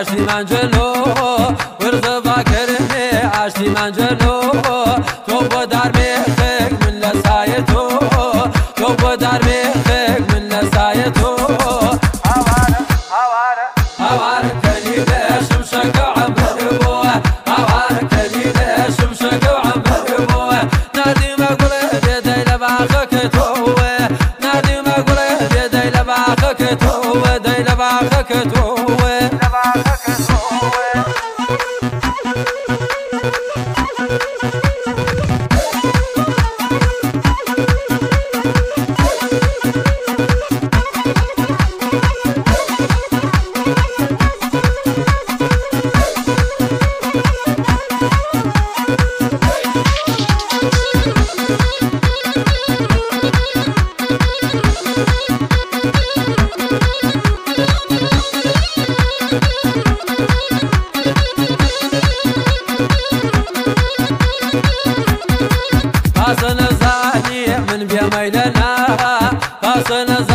عاشتی من جلو ورد با کرده عاشتی من جلو rock and roll.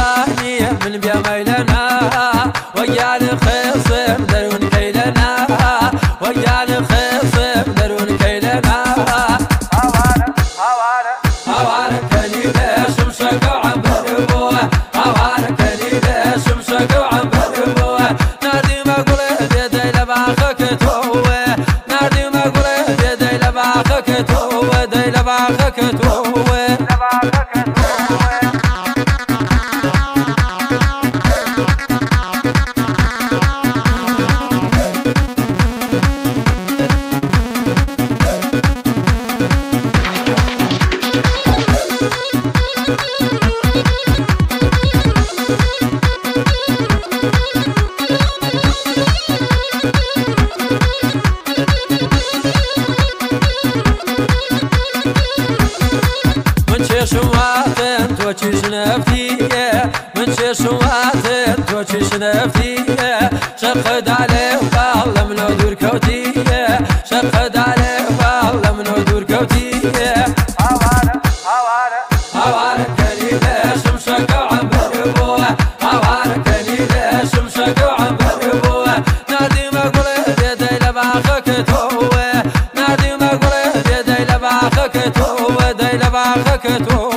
زاني من بيميلنا ويا الخصم درون كيلنا ويا الخصم درون كيلنا. هوارة هوارة هوارة كليلة شمشك وعمر بوه. هوارة كليلة شمشك وعمر بوه. نادي ما قول ديدي لباخك توه نادي ما قول ديدي لباخك توه دي لباخك توه تو چی شنفتیه من چه شواتن تو چی شنفتیه شقد عليه والله منو دور كوتيه شقد عليه والله منو دور لباخك توه.